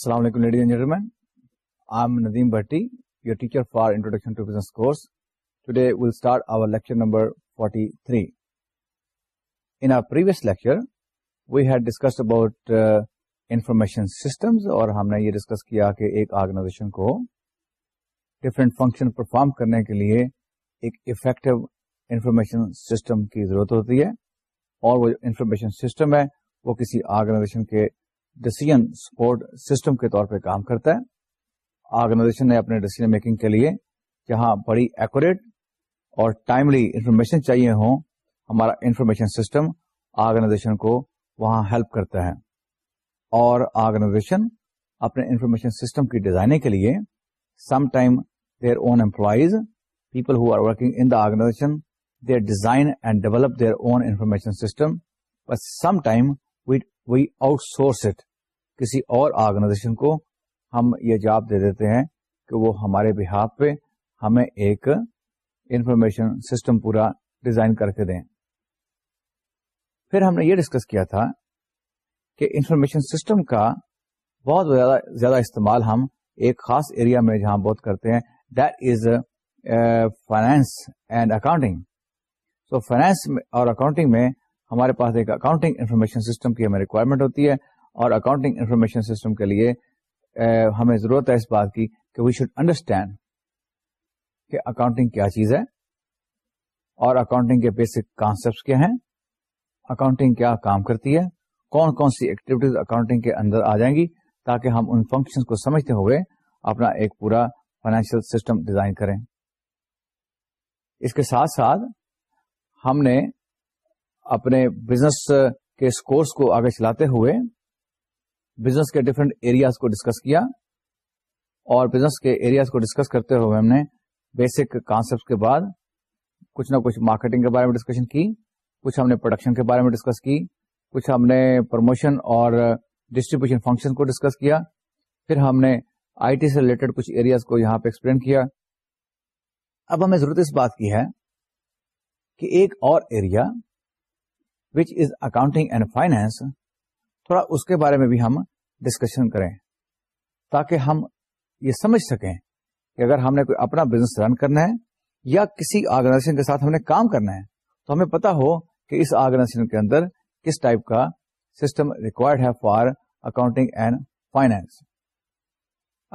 السلام علیکم ladies and gentlemen I am Nadeem Bhatti your teacher for introduction to business course today will start our lecture lecture number 43 in previous we had discuss about information systems اور ہم نے یہ discuss کیا کہ ایک organization کو different function perform کرنے کے لیے ایک افیکٹو انفارمیشن سسٹم کی ضرورت ہوتی ہے اور وہ جو انفارمیشن سسٹم ہے وہ کسی آرگنائزیشن کے ڈسیزن سپورٹ سسٹم کے طور پہ کام کرتا ہے آرگنائزیشن نے اپنے ڈسیزن میکنگ کے لیے جہاں بڑی ایکوریٹ اور ٹائملی انفارمیشن چاہیے ہوں ہمارا انفارمیشن سسٹم آرگنائزیشن کو وہاں ہیلپ کرتا ہے اور آرگنائزیشن اپنے انفارمیشن سسٹم کی ڈیزائننگ کے لیے some time their own employees people who are working in the organisation they design and develop their own information system but some time we outsource it کسی اور organization کو ہم یہ جواب دے دیتے ہیں کہ وہ ہمارے بہاف پہ ہمیں ایک انفارمیشن سسٹم پورا ڈیزائن کر کے دیں پھر ہم نے یہ ڈسکس کیا تھا کہ انفارمیشن سسٹم کا بہت زیادہ زیادہ استعمال ہم ایک خاص ایریا میں جہاں بہت کرتے ہیں that is finance and accounting so finance اور اکاؤنٹنگ میں ہمارے پاس ایک اکاؤنٹنگ انفارمیشن سسٹم کی ہمیں ریکوائرمنٹ ہوتی ہے اور اکاؤنٹنگ انفارمیشن سسٹم کے لیے ہمیں ضرورت ہے اس بات کی کہ وی شوڈ انڈرسٹینڈ کہ اکاؤنٹنگ کیا چیز ہے اور اکاؤنٹنگ کے بیسک کانسپٹ کیا ہیں اکاؤنٹنگ کیا کام کرتی ہے کون کون سی ایکٹیویٹیز اکاؤنٹنگ کے اندر آ جائیں گی تاکہ ہم ان فنکشن کو سمجھتے ہوئے اپنا ایک پورا فائنینشیل سسٹم ڈیزائن کریں اس کے ساتھ ساتھ ہم نے اپنے بزنس کے اسکورس کو آگے چلاتے ہوئے بزنس کے ڈفرینٹ ایریاز کو ڈسکس کیا اور بزنس کے ایریاز کو ڈسکس کرتے ہوئے ہم نے بیسک کانسپٹ کے بعد کچھ نہ کچھ مارکیٹنگ کے بارے میں ڈسکشن کی کچھ ہم نے پروڈکشن کے بارے میں ڈسکس کی کچھ ہم نے پروموشن اور ڈسٹریبیوشن فنکشن کو ڈسکس کیا پھر ہم نے آئی ٹی سے ریلیٹڈ کچھ ایریاز کو یہاں پہ ایکسپلین کیا اب ہمیں ضرورت اس بات کی ہے کہ ایک اور area which is accounting and finance تھوڑا اس کے بارے میں بھی ہم ڈسکشن کریں تاکہ ہم یہ سمجھ سکیں کہ اگر ہم نے کوئی اپنا بزنس رن کرنا ہے یا کسی آرگنائزیشن کے ساتھ ہم نے کام کرنا ہے تو ہمیں پتا ہو کہ اس آرگنائزیشن کے اندر کس ٹائپ کا سسٹم ریکوائرڈ ہے for accounting and finance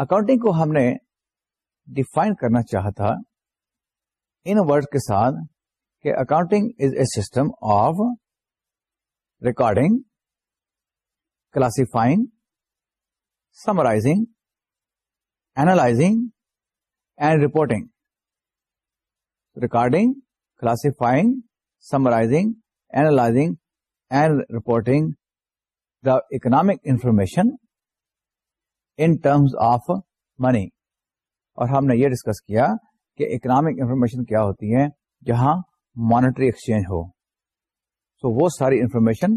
accounting کو ہم نے ڈیفائن کرنا چاہا تھا ان ورڈ کے ساتھ کہ accounting is a system of recording classifying summarising analysing and reporting recording classifying, summarising analysing and reporting the economic information in terms of money اور ہم نے یہ ڈسکس کیا کہ اکنامک انفارمیشن کیا ہوتی ہے جہاں مانیٹری ایکسچینج ہو سو so وہ ساری انفارمیشن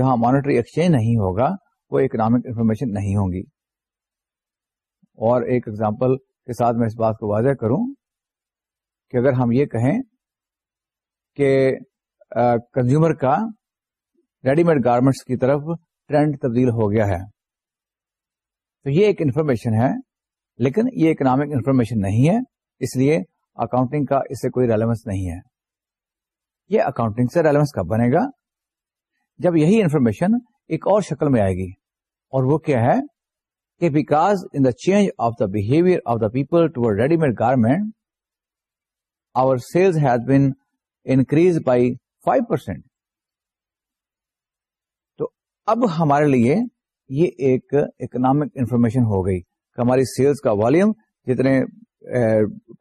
جہاں مانیٹری ایکسچینج نہیں ہوگا وہ اکنامک انفارمیشن نہیں ہوگی اور ایک ایگزامپل کے ساتھ میں اس بات کو واضح کروں کہ اگر ہم یہ کہیں کہ کنزیومر کا ریڈی میڈ گارمنٹس کی طرف ٹرینڈ تبدیل ہو گیا ہے تو یہ ایک انفارمیشن ہے لیکن یہ اکنامک انفارمیشن نہیں ہے اس لیے اکاؤنٹنگ کا اس سے کوئی ریلیونس نہیں ہے یہ اکاؤنٹنگ سے ریلیونس کب بنے گا جب یہی انفارمیشن ایک اور شکل میں آئے گی اور وہ کیا ہے کہ because in the change of the behaviour of the people to ready made garment our sales has been increase by five percent تو اب ہمارے لیے یہ ایک اکنامک انفارمیشن ہو گئی کہ ہماری سیلز کا والوم جتنے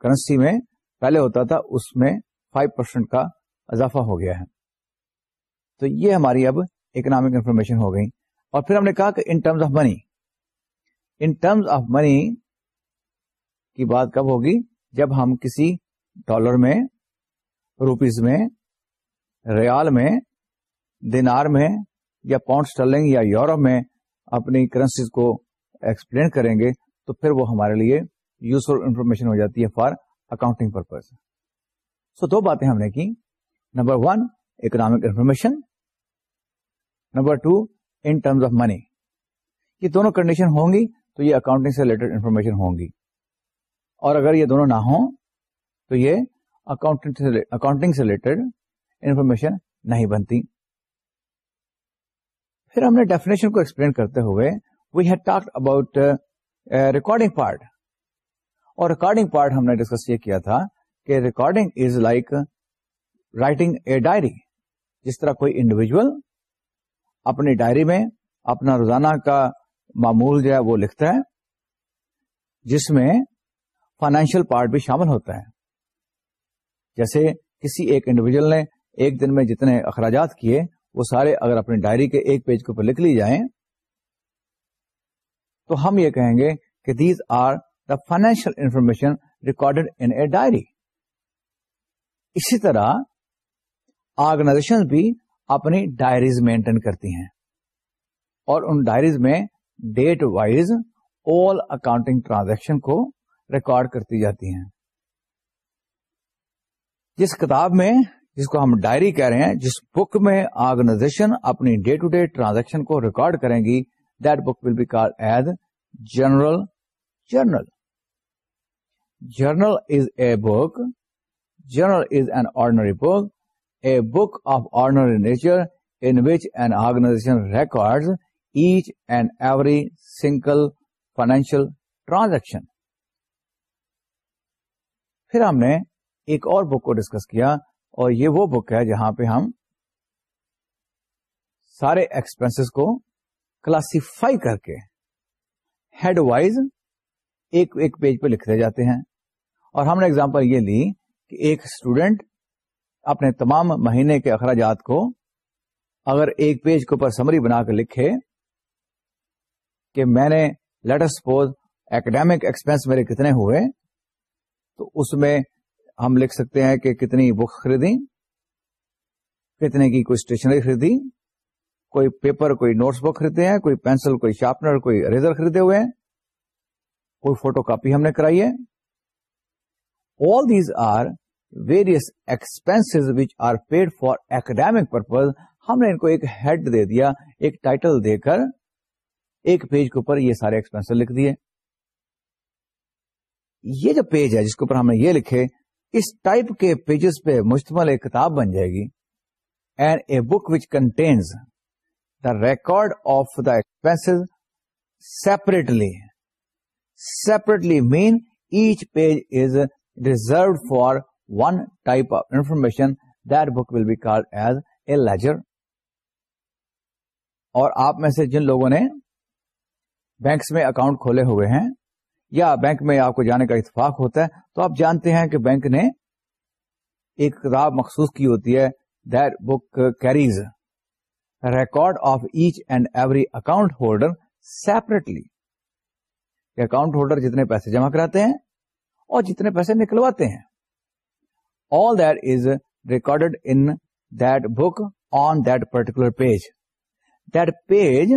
کرنسی میں پہلے ہوتا تھا اس میں فائیو پرسینٹ کا اضافہ ہو گیا ہے تو یہ ہماری اب اکنامک انفارمیشن ہو گئی اور پھر ہم نے کہا کہ in terms of money in terms of money کی بات کب ہوگی جب ہم کسی ڈالر میں روپیز میں ریال میں دینار میں یا پاؤنڈ اسٹرلنگ یا یورپ میں اپنی کرنسیز کو ایکسپلین کریں گے تو پھر وہ ہمارے لیے یوزفل انفارمیشن ہو جاتی ہے فار اکاؤنٹنگ پرپز سو دو باتیں ہم نے کی number one economic information number two in terms of money یہ دونوں کنڈیشن ہوں گی تو یہ اکاؤنٹنگ سے ریلیٹڈ انفارمیشن ہوں گی اور اگر یہ دونوں نہ ہوں تو یہ اکاؤنٹنگ سے ریلیٹڈ انفارمیشن نہیں بنتی پھر ہم نے ڈیفینیشن کو ایکسپلین کرتے ہوئے we had talk about recording part اور ریکارڈنگ پارٹ ہم نے ڈسکس یہ کیا تھا کہ recording is like writing a diary جس طرح کوئی انڈیویجل اپنی ڈائری میں اپنا روزانہ کا معمول جو ہے وہ لکھتا ہے جس میں فائنینشیل پارٹ بھی شامل ہوتا ہے جیسے کسی ایک انڈیویجل نے ایک دن میں جتنے اخراجات کیے وہ سارے اگر اپنی ڈائری کے ایک پیج کے اوپر لکھ لی جائیں تو ہم یہ کہیں گے کہ these are the financial information recorded in a diary اسی طرح آرگنائزیشن بھی اپنی ڈائریز مینٹین کرتی ہیں اور ان ڈائریز میں date wise all accounting transaction کو ریکارڈ کرتی جاتی ہیں جس کتاب میں جس کو ہم ڈائری کہہ رہے ہیں جس بک میں آرگنائزیشن اپنی ڈے ٹو ڈے ٹرانزیکشن کو ریکارڈ کریں گی that book will be call as journal journal journal is a book journal is an ordinary book a book of ordinary nature in which and organisation record each and every single financial transaction پھر ہم نے ایک اور بک کو discuss کیا اور یہ وہ بک ہے جہاں پہ ہم سارے ایکسپینس کو کلاسیفائی کر کے ہیڈ وائز ایک ایک پیج پہ لکھتے جاتے ہیں اور ہم نے اگزامپل یہ لی کہ ایک اسٹوڈینٹ اپنے تمام مہینے کے اخراجات کو اگر ایک پیج کے اوپر سمری بنا کر لکھے کہ میں نے سپوز اکیڈیمک ایکسپینس میرے کتنے ہوئے تو اس میں ہم لکھ سکتے ہیں کہ کتنی بک خریدی کتنے کی کوئی اسٹیشنری خریدی کوئی پیپر کوئی نوٹس بک خریدے کوئی پینسل کوئی شارپنر کوئی اریزر خریدے ہوئے ہیں کوئی فوٹو کاپی ہم نے کرائی ہے all these are various expense which are paid for academic purpose ہم نے ان کو ایک ہیڈ دے دیا ایک ٹائٹل دے کر ایک پیج کے اوپر یہ سارے ایکسپینس لکھ دیے یہ جو پیج ہے جس کے اوپر ہم نے یہ لکھے اس ٹائپ کے پیجز پہ مشتمل ایک کتاب بن جائے گی and a book which contains the record of the expense separately separately main each page is reserve for one type of information that book will be called as a ledger اور آپ میں سے جن لوگوں نے بینکس میں account کھولے ہوئے ہیں یا بینک میں آپ کو جانے کا اتفاق ہوتا ہے تو آپ جانتے ہیں کہ بینک نے ایک کتاب مخصوص کی ہوتی ہے their book carries record of each and every account holder separately account holder جتنے پیسے جمع کراتے ہیں اور جتنے پیسے نکلواتے ہیں all that is record in that book on that particular page that page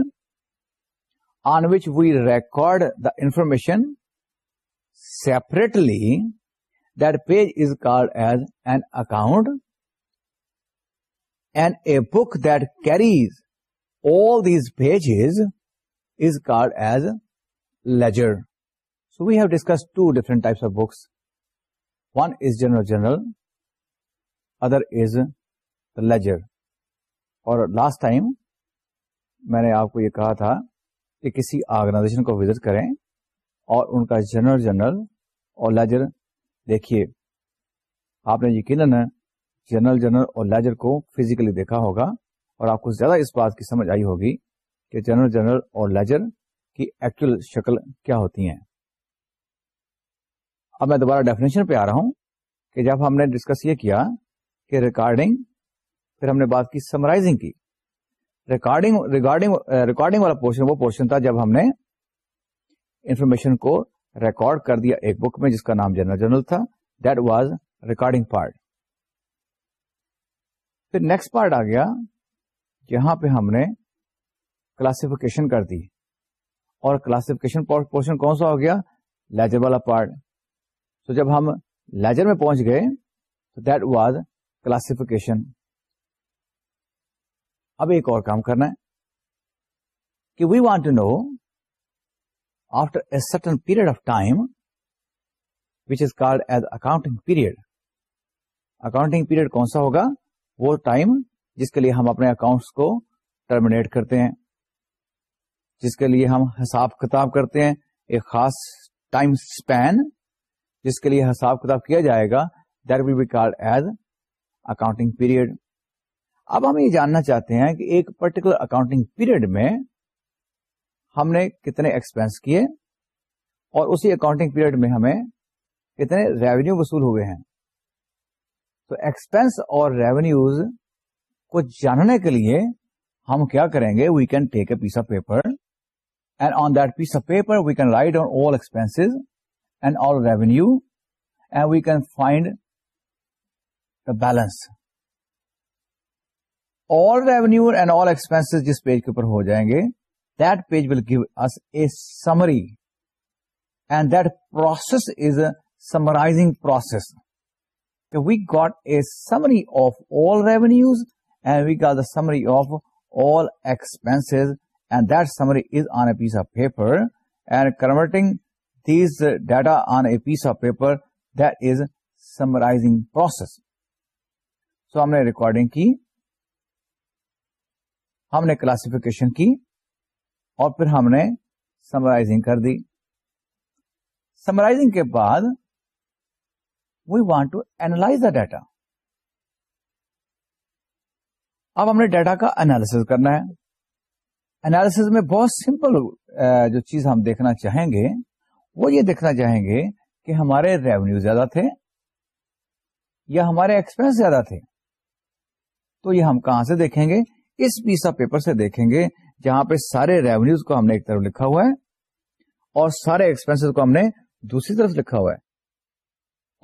which we record the information separately that is called as an account and a book that carries all these page is is called as ledger so we have discuss two different types of books one is journal journal other is the ledger اور last time میں نے آپ کو یہ کہا تھا کہ کسی آرگنائزیشن کو وزٹ کریں اور ان کا جنرل جنرل اور لیجر دیکھیے آپ نے یقیناً جنرل جنرل اور لیجر کو فزیکلی دیکھا ہوگا اور آپ کو زیادہ اس بات کی سمجھ آئی ہوگی کہ جنرل جنرل اور لیجر کی ایکچوئل شکل کیا ہوتی ہیں اب میں دوبارہ ڈیفینیشن پہ آ رہا ہوں کہ جب ہم نے ڈسکس یہ کیا کہ ریکارڈنگ پھر ہم نے بات کی سمرائزنگ کی ریکارڈنگ ریکارڈنگ ریکارڈنگ والا پورشن وہ پورشن تھا جب ہم نے انفارمیشن کو ریکارڈ کر دیا ایک بک میں جس کا نام جنرل جنرل تھا دیٹ واز ریکارڈنگ پارٹ پھر نیکسٹ پارٹ آ گیا جہاں پہ ہم نے کلاسفکیشن کر دی اور کلاسفکیشن پورشن کون سا ہو گیا لیجر والا پارٹ تو جب ہم لیجر میں پہنچ گئے تو دیٹ واز کلاسفیشن اب ایک اور کام کرنا ہے کہ we want to know after a certain period of time which is called as accounting period accounting period کون سا ہوگا وہ ٹائم جس کے لیے ہم اپنے اکاؤنٹ کو ٹرمنیٹ کرتے ہیں جس کے لیے ہم حساب کتاب کرتے ہیں ایک خاص ٹائم اسپین جس کے لیے حساب کتاب کیا جائے گا that will be called as accounting period اب ہم یہ جاننا چاہتے ہیں کہ ایک پرٹیکولر اکاؤنٹنگ پیریڈ میں ہم نے کتنے ایکسپینس کیے اور اسی اکاؤنٹنگ پیریڈ میں ہمیں کتنے ریونیو وصول ہوئے ہیں تو ایکسپینس اور ریونیوز کو جاننے کے لیے ہم کیا کریں گے we can take a piece of paper and on that piece of paper we can write on all expense and all revenue and we can find the balance all revenue and all expense جس page کے اوپر ہو جائیں گے that page will give us a summary and that processing process we get a summary of all revenues and we get the summary of all expense and there is on a piece of paper and converting the on a piece of paper this summarise process so ہم نے recording کی ہم نے classification کی اور پھر ہم نے سمرائزنگ کر دی سمرائزنگ کے بعد we want to analyse the data اب ہم نے ڈیٹا کا اینالیس کرنا ہے اینالیس میں بہت سمپل جو چیز ہم دیکھنا چاہیں گے وہ یہ دیکھنا چاہیں گے کہ ہمارے ریونیو زیادہ تھے یا ہمارے ایکسپینس زیادہ تھے تو یہ ہم کہاں سے دیکھیں گے اس پیسا پیپر سے دیکھیں گے جہاں پہ سارے ریونیوز کو ہم نے ایک طرف لکھا ہوا ہے اور سارے ایکسپینس کو ہم نے دوسری طرف لکھا ہوا ہے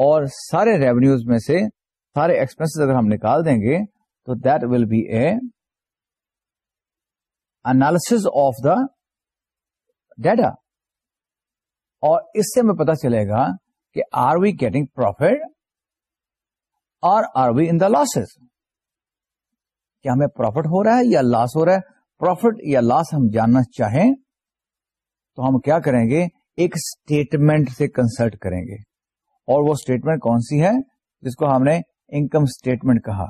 اور سارے ریونیوز میں سے سارے ایکسپینس اگر ہم نکال دیں گے تو that will be a analysis of the data اور اس سے ہمیں پتا چلے گا کہ آر وی گیٹنگ پروفیٹ اور are we in the losses کہ ہمیں پروفٹ ہو رہا ہے یا لاس ہو رہا ہے پروفٹ یا لاس ہم جاننا چاہیں تو ہم کیا کریں گے ایک اسٹیٹمنٹ سے کنسلٹ کریں گے اور وہ اسٹیٹمنٹ کون سی ہے جس کو ہم نے انکم اسٹیٹمنٹ کہا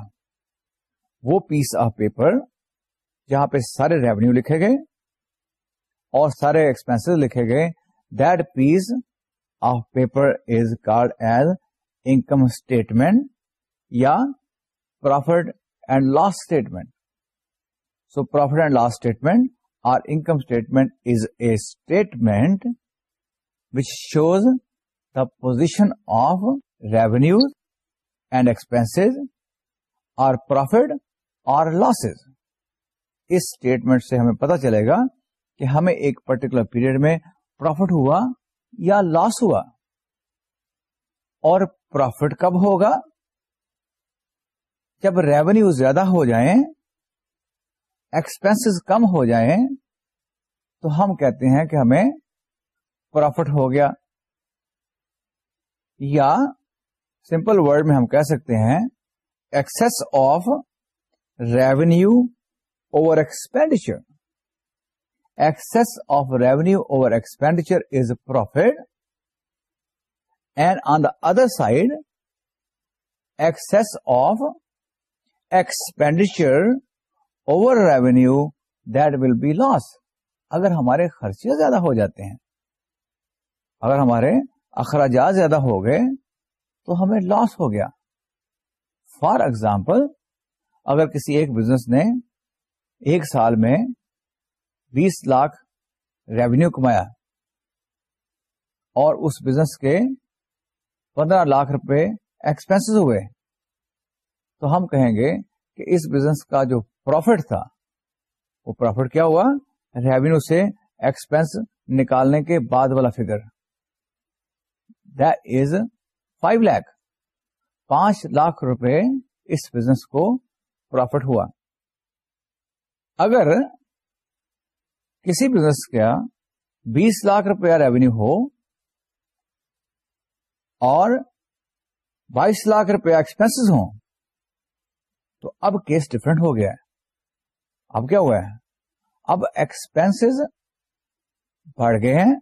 وہ پیس آف پیپر جہاں پہ سارے ریونیو لکھے گئے اور سارے ایکسپینس لکھے گئے that piece of paper is called as income statement یا profit and statement so profit and loss statement or income statement is a statement which shows the position of revenue and expense or profit or us statement سے ہمیں پتا چلے گا کہ ہمیں ایک particular period میں پروفٹ ہوا یا لاس ہوا اور پروفٹ کب ہوگا جب ریونیو زیادہ ہو جائیں ایکسپینس کم ہو جائیں تو ہم کہتے ہیں کہ ہمیں پروفٹ ہو گیا یا سمپل ورڈ میں ہم کہہ سکتے ہیں excess of revenue over expenditure excess of revenue over expenditure is profit and on the other side excess of expenditure over revenue that will be loss اگر ہمارے خرچے زیادہ ہو جاتے ہیں اگر ہمارے اخراجات زیادہ ہو گئے تو ہمیں لاس ہو گیا فار ایگزامپل اگر کسی ایک بزنس نے ایک سال میں بیس لاکھ ریونیو کمایا اور اس بزنس کے پندرہ لاکھ روپے ایکسپینسز ہوئے تو ہم کہیں گے کہ اس بزنس کا جو پروفٹ تھا وہ پروفٹ کیا ہوا ریونیو سے ایکسپینس نکالنے کے بعد والا فگر دز فائیو لاکھ پانچ لاکھ روپے اس بزنس کو پروفٹ ہوا اگر کسی بزنس کا بیس لاکھ روپیہ ریونیو ہو اور بائیس لاکھ روپیہ ایکسپینس ہوں تو اب کیس ڈفرنٹ ہو گیا ہے اب کیا ہوا ہے اب ایکسپینس بڑھ گئے ہیں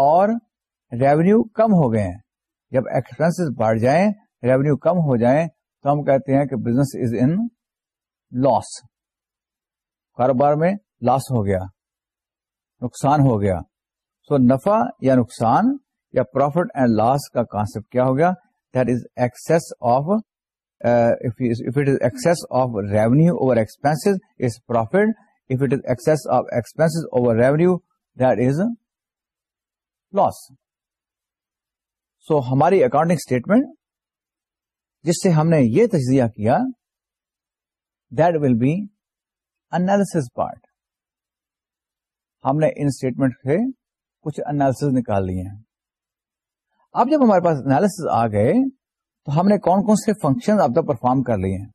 اور ریونیو کم ہو گئے ہیں جب ایکسپینس بڑھ جائیں ریونیو کم ہو جائیں تو ہم کہتے ہیں کہ بزنس از ان لاس کاروبار میں لاس ہو گیا نقصان ہو گیا سو so, نفع یا نقصان یا پروفٹ اینڈ لاس کا کانسپٹ کیا ہو گیا that is excess of if it is excess of revenue over expense is profit if it is excess of expense over revenue that is loss so ہماری accounting statement جس سے ہم نے یہ تجزیہ کیا that will be analysis part ہم نے ان اسٹیٹمنٹ سے کچھ انالس نکال لیے ہیں اب جب ہمارے پاس انالیس آ گئے تو ہم نے کون کون سے فنکشن تک پرفارم کر لیے ہیں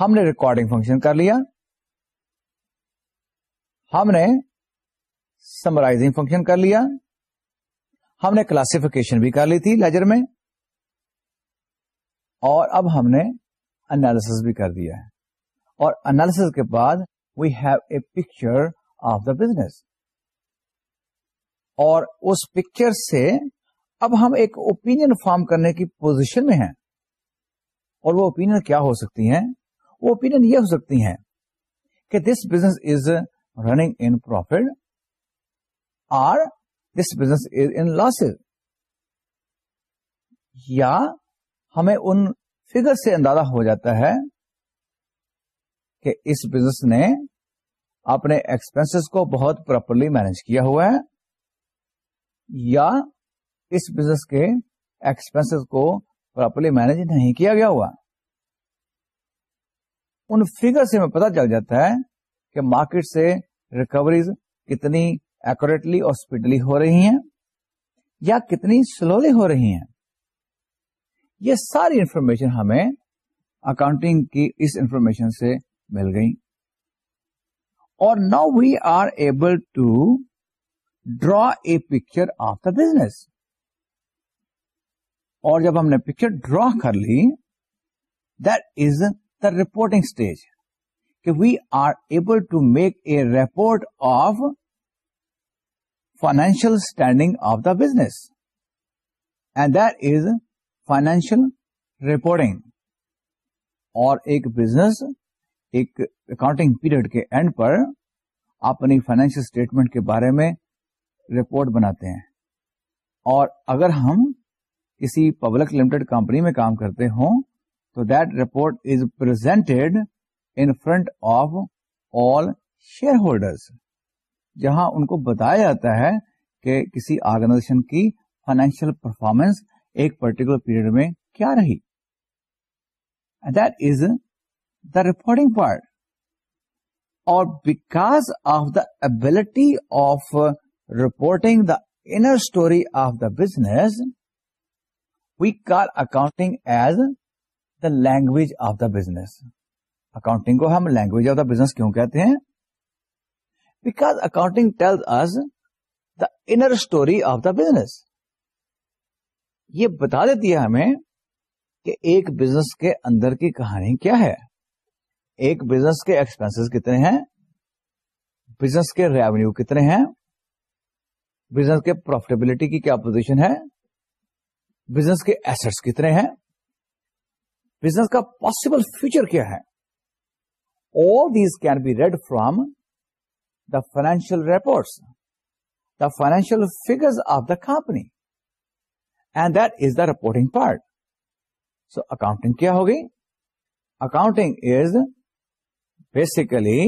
ہم نے ریکارڈنگ فنکشن کر لیا ہم نے سمرائزنگ فنکشن کر لیا ہم نے کلاسیفیکیشن بھی کر لی تھی لیجر میں اور اب ہم نے انالیس بھی کر دیا ہے اور انالس کے بعد we have a picture of the business اور اس پکچر سے اب ہم ایک اوپین فارم کرنے کی پوزیشن میں ہیں اور وہ اوپین کیا ہو سکتی ہیں وہ اوپین یہ ہو سکتی ہیں کہ this business is running in profit or this business is in یا ہمیں ان فگر سے اندازہ ہو جاتا ہے کہ اس بزنس نے اپنے ایکسپینس کو بہت پراپرلی مینج کیا ہوا ہے یا اس بزنس کے ایکسپینس کو پراپرلی مینج نہیں کیا گیا ہوا ان فیگر سے ہمیں پتا چل جاتا ہے کہ مارکیٹ سے ریکوریز کتنی ایکوریٹلی اور اسپیڈلی ہو رہی ہیں یا کتنی سلولی ہو رہی ہیں یہ ساری انفارمیشن ہمیں اکاؤنٹنگ کی اس انفارمیشن سے مل گئی اور now we are able to draw a picture of the business اور جب ہم نے پکچر ڈرا کر لی دا رپورٹنگ اسٹیج کہ we are able to make a report of financial standing of the business and this financial reporting اور ایک business ایک اکاؤنٹنگ پیریڈ کے اینڈ پر اپنی فائنینشیل اسٹیٹمنٹ کے بارے میں رپورٹ بناتے ہیں اور اگر ہم کسی پبلک لمیٹڈ کمپنی میں کام کرتے ہوں تو that report is presented in front of all share holders جہاں ان کو بتایا جاتا ہے کہ کسی آرگنائزیشن کی فائنینشیل پرفارمنس ایک پرٹیکولر پیریڈ میں کیا رہی دا رپورٹنگ پارٹ اور because of the ability of reporting the inner story of the business call accounting as the language of the business accounting کو ہم لینگویج آف دا بزنس کیوں کہتے ہیں بزنس یہ بتا دیتی ہے ہمیں کہ ایک بزنس کے اندر کی کہانی کیا ہے ایک بزنس کے ایکسپینسیز کتنے ہیں بزنس کے ریونیو کتنے ہیں بزنس کے پروفیٹیبلٹی کی کیا پوزیشن ہے بزنس کے ایسٹس کتنے ہیں بزنس کا پاسبل فیوچر کیا ہے all these can be read from the financial reports the financial figure of the company and that is the reporting part so accounting کیا ہوگی accounting is basically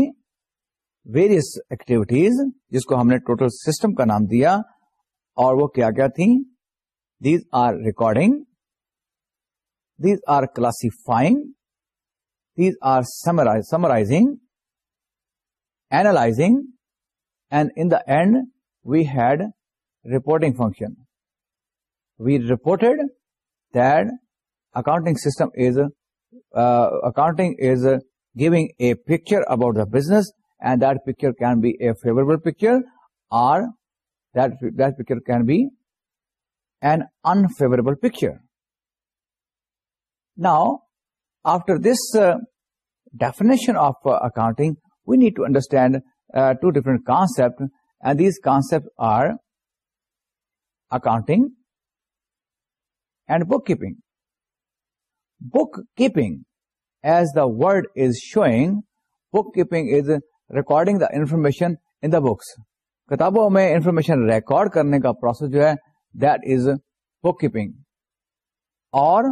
various activities جس کو ہم نے total system کا نام دیا اور وہ کیا کیا تھیں These are recording, these are classifying, these are summarizing, analyzing, and in the end we had reporting function. We reported that accounting system uh, is giving a picture about the business, and that picture can be a favorable picture, or that picture can be and unfavourable picture now after this uh, of accounting we need to understand two different concept and these concept are accounting and bookkeeping bookkeeping is the the is showing bookkeeping is recording the information in the books کتابوں میں information record کرنے کا process جو ہے that is book keeping اور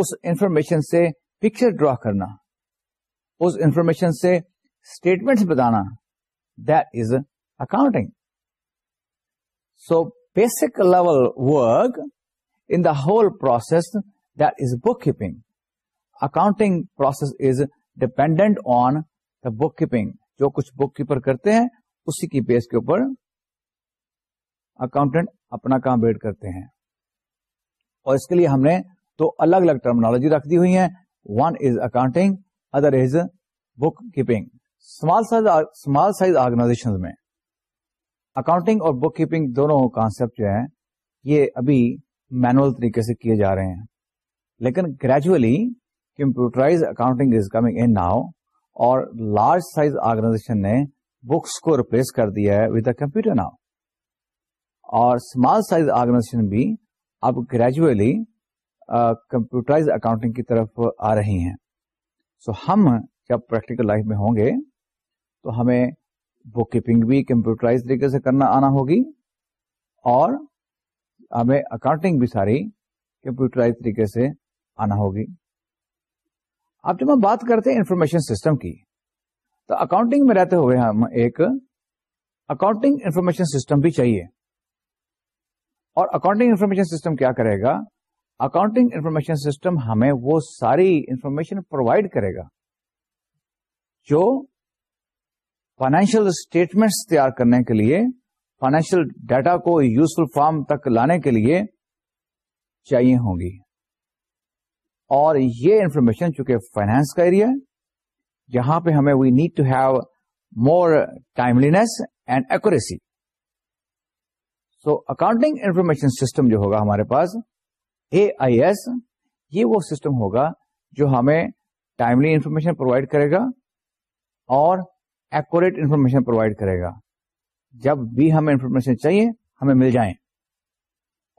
اس information سے picture draw کرنا اس انفارمیشن سے اسٹیٹمنٹ بتانا that is accounting so basic level work in the whole process that is bookkeeping accounting process is dependent on the bookkeeping جو کچھ بک کیپر کرتے ہیں اسی کی بیس کے اوپر اکاؤنٹینٹ اپنا کام ویٹ کرتے ہیں اور اس کے لیے ہم نے تو الگ الگ ٹرمنالوجی رکھ دی ہوئی ہے accounting other is bookkeeping small small size size organisation میں اکاؤنٹنگ اور بک کیپنگ دونوں کانسپٹ جو ہے یہ ابھی مینل طریقے سے کیے جا رہے ہیں لیکن gradually computerise accounting is coming in now اور لارج سائز آرگنائزیشن نے بکس کو ریپلس کر دیا ہے کمپیوٹر ناؤ اور اسمال سائز آرگنائزیشن بھی اب گریجولی کمپیوٹرائز اکاؤنٹنگ کی طرف آ رہی ہیں سو ہم جب پریکٹیکل لائف میں ہوں گے تو ہمیں بک کیپنگ بھی کمپیوٹرائز طریقے سے کرنا آنا ہوگی اور ہمیں اکاؤنٹنگ بھی ساری کمپیوٹرائز طریقے سے آنا ہوگی اب جب ہم بات کرتے ہیں انفارمیشن سسٹم کی تو اکاؤنٹنگ میں رہتے ہوئے ہم ایک اکاؤنٹنگ انفارمیشن سسٹم بھی چاہیے اور اکاؤنٹنگ انفارمیشن سسٹم کیا کرے گا اکاؤنٹنگ انفارمیشن سسٹم ہمیں وہ ساری انفارمیشن پرووائڈ کرے گا جو فائنینشیل اسٹیٹمنٹس تیار کرنے کے لیے فائنینشیل ڈیٹا کو یوزفل فارم تک لانے کے لیے چاہیے ہوں گی اور یہ انفارمیشن چونکہ فائنینس کا ایریا جہاں پہ ہمیں we need to have more timeliness and accuracy so accounting information system جو ہوگا ہمارے پاس اے آئی ایس یہ وہ سسٹم ہوگا جو ہمیں ٹائملی انفارمیشن پرووائڈ کرے گا اور ایکوریٹ انفارمیشن پرووائڈ کرے گا جب بھی ہمیں انفارمیشن چاہیے ہمیں مل جائیں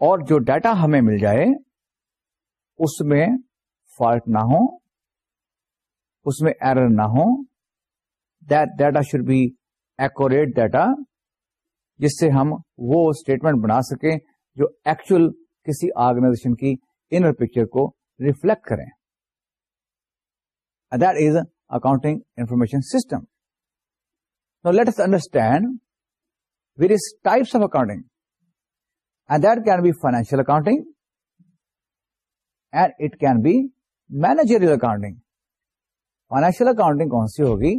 اور جو ڈیٹا ہمیں مل جائے اس میں فالٹ نہ ہو اس میں ایرر نہ ہو that data should be accurate data جس سے ہم وہ اسٹیٹمنٹ بنا سکیں جو ایکچوئل کسی آرگنائزیشن کی انر پکچر کو ریفلیکٹ کریں that is accounting information system now let us understand various types of accounting and that can be financial accounting and it can be managerial accounting financial accounting کون سی ہوگی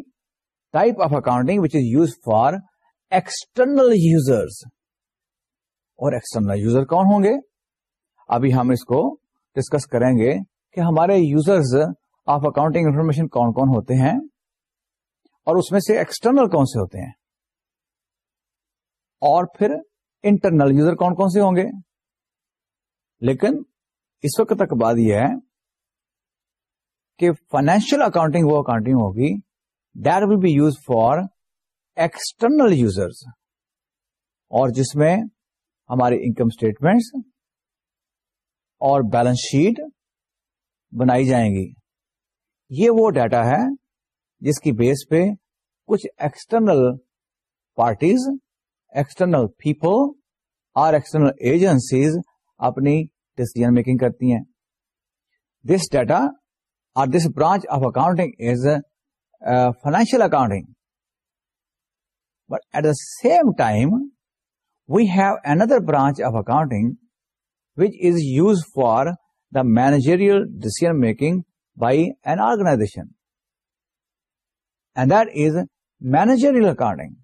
type of accounting which is use for external users اور external user کون ہوں گے ابھی ہم اس کو ڈسکس کریں گے کہ ہمارے یوزرز آف اکاؤنٹنگ انفارمیشن کون کون ہوتے ہیں اور اس میں سے ایکسٹرنل کون سے ہوتے ہیں اور پھر انٹرنل یوزر کون کون سے ہوں گے لیکن اس وقت تک بات یہ ہے کہ فائنینشیل اکاؤنٹنگ وہ اکاؤنٹنگ ہوگی that will be use for external users اور جس میں ہماری انکم اسٹیٹمنٹس اور بیلنس شیٹ بنائی جائیں گی یہ وہ ڈیٹا ہے جس کی بیس پہ کچھ ایکسٹرنل پارٹیز ایکسٹرنل پیپل اور ایکسٹرنل ایجنسیز اپنی ڈیسیزن میکنگ کرتی ہیں دس ڈیٹا اور this branch of accounting is financial accounting at the same time we have another branch of accounting which is use for the managerial decision making by an organisation and that is managerial accounting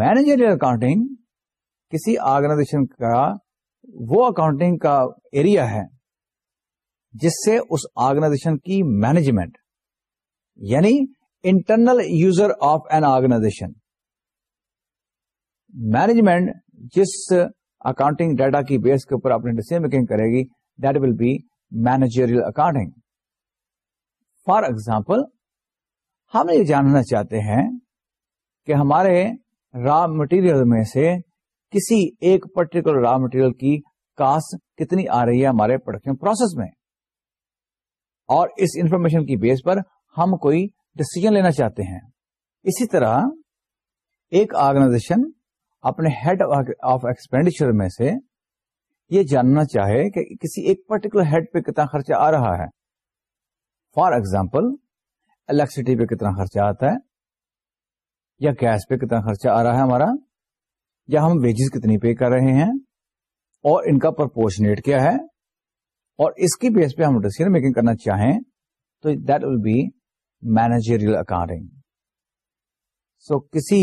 managerial accounting کسی organization کا وہ accounting کا area ہے جس سے اس organization کی management یعنی internal user of an organisation management جس اکاؤنٹنگ ڈیٹا کی بیس کے اوپر ڈیسیزن میکنگ کرے گی that will be accounting for example ہم یہ جاننا چاہتے ہیں کہ ہمارے را مٹیریل میں سے کسی ایک پرٹیکولر را مٹیریل کی کاسٹ کتنی آ رہی ہے ہمارے پروڈکشن پروسیس میں اور اس انفارمیشن کی بیس پر ہم کوئی ڈسیزن لینا چاہتے ہیں اسی طرح ایک آرگنائزیشن اپنے ہیڈ آف ایکسپینڈیچر میں سے یہ جاننا چاہے کہ کسی ایک پرٹیکولر ہیڈ پہ کتنا خرچہ آ رہا ہے فار ایگزامپل الیکٹریسٹی پہ کتنا خرچہ آتا ہے یا گیس پہ کتنا خرچہ آ رہا ہے ہمارا یا ہم ویجز کتنی پے کر رہے ہیں اور ان کا پرپورشنیٹ کیا ہے اور اس کی بیس پہ ہم ڈیسیزن میکنگ کرنا چاہیں تو that will be managerial accounting so کسی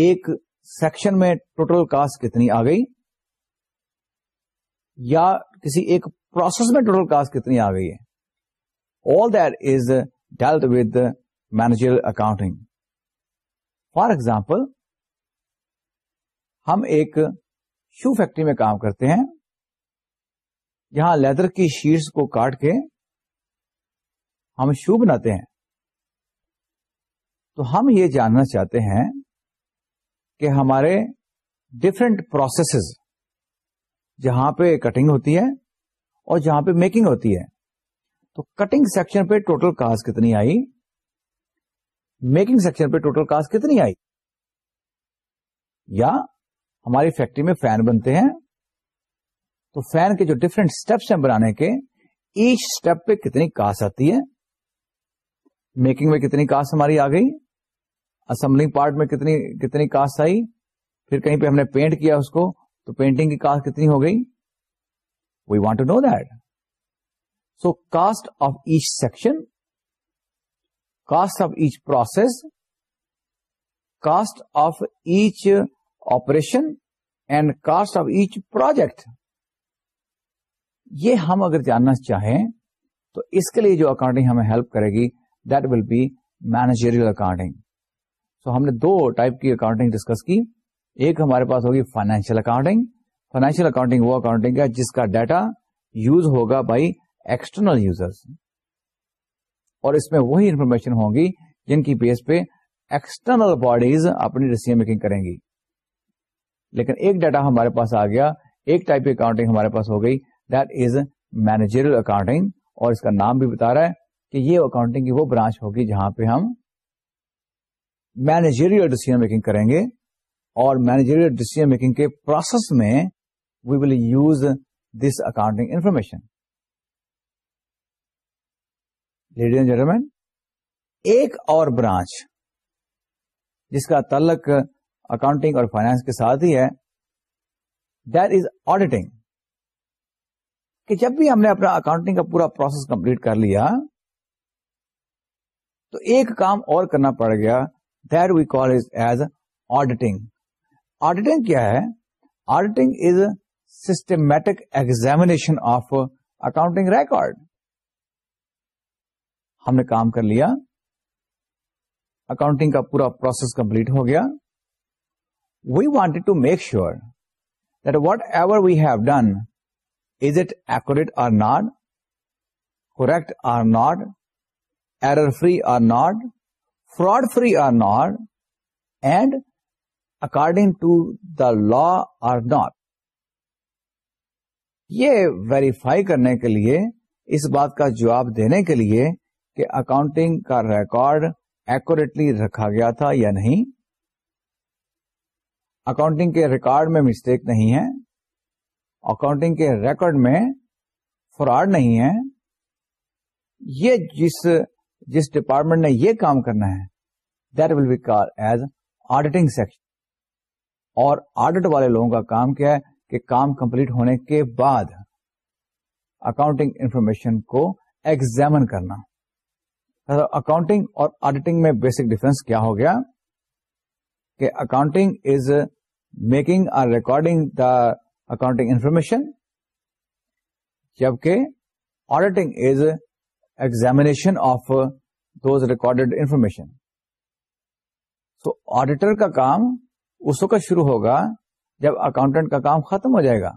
ایک سیکشن میں ٹوٹل کاسٹ کتنی آ گئی یا کسی ایک پروسیس میں ٹوٹل کاسٹ کتنی آ گئی ہے all that is dealt with manager accounting for example ہم ایک شو فیکٹری میں کام کرتے ہیں جہاں لیدر کی شیٹس کو کاٹ کے ہم شو بناتے ہیں تو ہم یہ جاننا چاہتے ہیں کہ ہمارے ڈفرینٹ پروسیسز جہاں پہ کٹنگ ہوتی ہے اور جہاں پہ میکنگ ہوتی ہے تو کٹنگ سیکشن پہ ٹوٹل کاسٹ کتنی آئی میکنگ سیکشن پہ ٹوٹل کاسٹ کتنی آئی یا ہماری فیکٹری میں فین بنتے ہیں تو فین کے جو ڈفرینٹ اسٹیپس ہیں بنانے کے ایچ اسٹیپ پہ کتنی کاسٹ آتی ہے میکنگ میں کتنی کاسٹ ہماری آ گئی اسمبلنگ پارٹ میں کتنی کتنی کاسٹ آئی پھر کہیں پہ ہم نے پینٹ کیا اس کو تو پینٹنگ کی کاسٹ کتنی ہو گئی we want to know that so cost of each section cost of each process cost of each operation and cost of each project یہ ہم اگر جاننا چاہیں تو اس کے لیے جو اکاؤنٹنگ ہمیں ہیلپ کرے گی that will be managerial accounting so ہم نے دو ٹائپ کی اکاؤنٹنگ ڈسکس کی ایک ہمارے پاس ہوگی فائنینشیل اکاؤنٹنگ فائنینشیل اکاؤنٹنگ وہ اکاؤنٹنگ ہے جس کا ڈیٹا یوز ہوگا بائی ایکسٹرنل یوزرس اور اس میں وہی انفارمیشن ہوگی جن کی بیس پہ ایکسٹرنل باڈیز اپنی رسی میکنگ کریں گی لیکن ایک ڈیٹا ہمارے پاس آ گیا ایک ٹائپ کی اکاؤنٹنگ ہمارے پاس ہو گئی دیٹ از مینیجریل اکاؤنٹنگ اور اس کا نام بھی بتا رہا ہے کہ یہ اکاؤنٹنگ کی وہ برانچ ہوگی جہاں پہ ہم مینیجریل ڈیسیزن میکنگ کریں گے اور مینیجریل ڈیسیزن میکنگ کے پروسیس میں we will use this accounting information lady and gentleman ایک اور برانچ جس کا تعلق اکاؤنٹنگ اور فائنانس کے ساتھ ہی ہے دیٹ از آڈیٹنگ کہ جب بھی ہم نے اپنا اکاؤنٹنگ کا پورا پروسیس کمپلیٹ کر لیا تو ایک کام اور کرنا پڑ گیا there we call is as auditing auditing کیا ہے auditing is systematic examination of accounting record ہم نے کام کر لیا اکاؤنٹنگ کا پورا پروسیس کمپلیٹ ہو گیا we wanted to make sure that whatever we have done is it act or not correct or not error free or not fraud free or not and according to the law or not یہ verify کرنے کے لیے اس بات کا جواب دینے کے لیے کہ اکاؤنٹنگ کا ریکارڈ ایکوریٹلی رکھا گیا تھا یا نہیں اکاؤنٹنگ کے ریکارڈ میں مسٹیک نہیں ہے اکاؤنٹنگ کے ریکارڈ میں فراڈ نہیں ہے یہ جس جس ڈپارٹمنٹ نے یہ کام کرنا ہے that will be call as auditing section اور آڈیٹ والے لوگوں کا کام کیا ہے کہ کام کمپلیٹ ہونے کے بعد اکاؤنٹنگ انفارمیشن کو ایگزامن کرنا اکاؤنٹنگ اور آڈیٹنگ میں بیسک ڈفرنس کیا ہو گیا کہ اکاؤنٹنگ از میکنگ اور ریکارڈنگ دا اکاؤنٹنگ انفارمیشن جبکہ auditing is shun of those recorded information so auditor کا کام اس وقت شروع ہوگا جب اکاؤنٹنٹ کا کام ختم ہو جائے گا